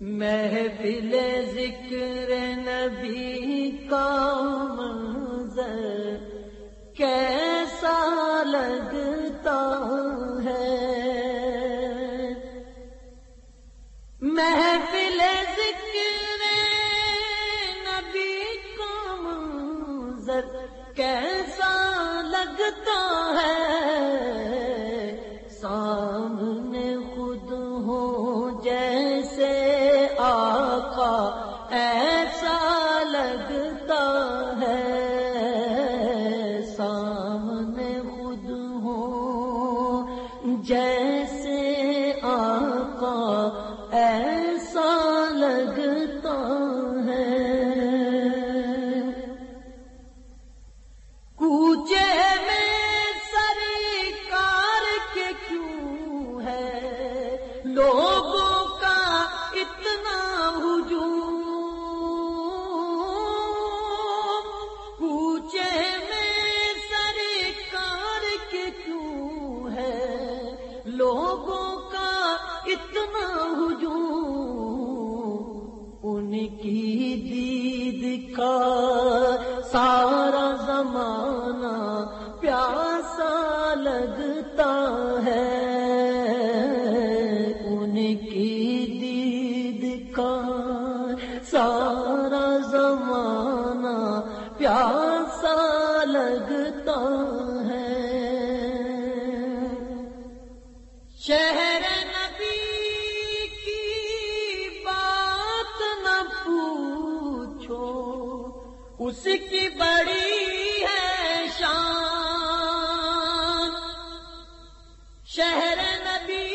محفل ذکر نبی کا منظر کیسا لگتا ہے؟ محفل ذکر نبی کا منظر کیسا لگتا ہے؟ لوگوں کا اتنا ہجوم۔ کوچے میں سرکار کے کیوں ہے؟ لوگوں اس کی بڑی ہے شان۔ شہر نبی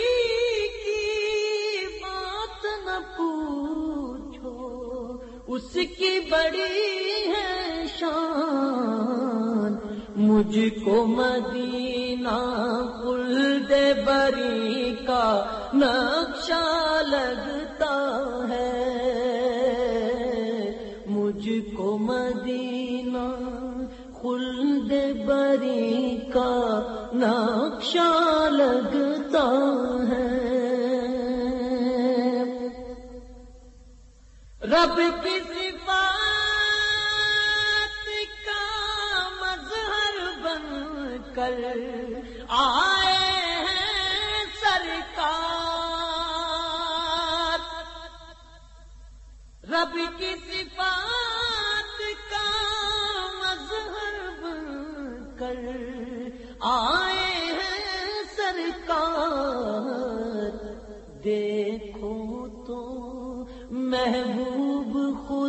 کی بات نہ پوچھو، اس کی بڑی ہے شان۔ مجھ کو مدینہ خلد بری کا نقشہ خلد بری کا نقشہ لگتا ہے۔ رب کی صفات کا مظہر بن کر آئے ہیں سرکار۔ رب کی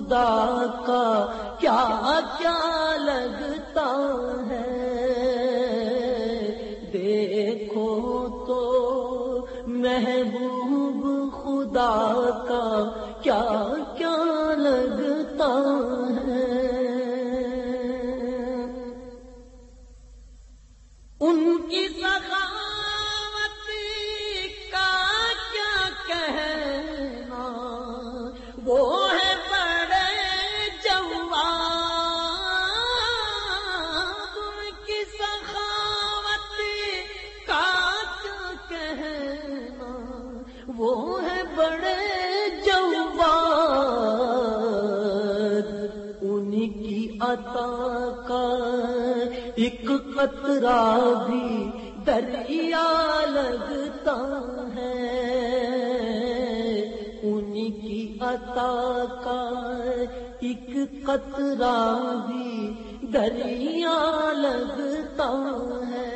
خدا کا کیا کیا بڑے جواب ان کی عطا کا ایک قطرہ بھی دریا لگتا ہے۔ ان کی عطا کا ایک قطرہ بھی دریا لگتا ہے۔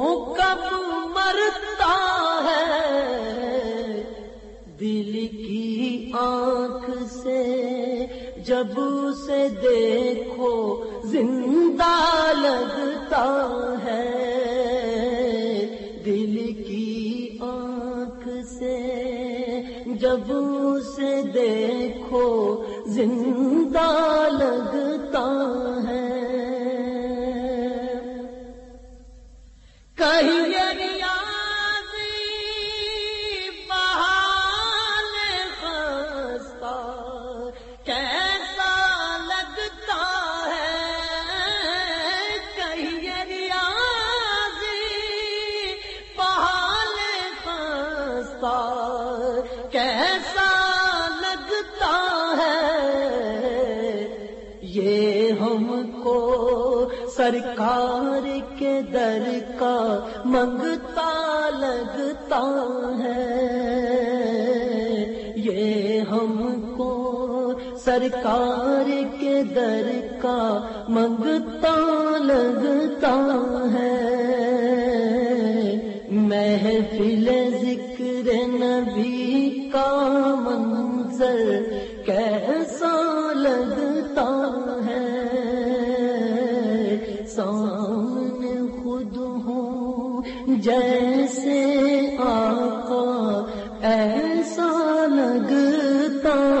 وہ کب مرتا ہے۔ دل کی آنکھ سے جب اسے دیکھو، زندہ لگتا ہے۔ دل کی آنکھ سے جب اسے دیکھو، زندہ لگتا ہے کیسا لگتا ہے؟ یہ ہم کو سرکار کے در کا منگتا لگتا ہے۔ یہ ہم کو سرکار کے در کا منگتا لگتا ہے۔ محفل منظر کیسا لگتا ہے؟ سامنے خود ہوں جیسے آقا ایسا لگتا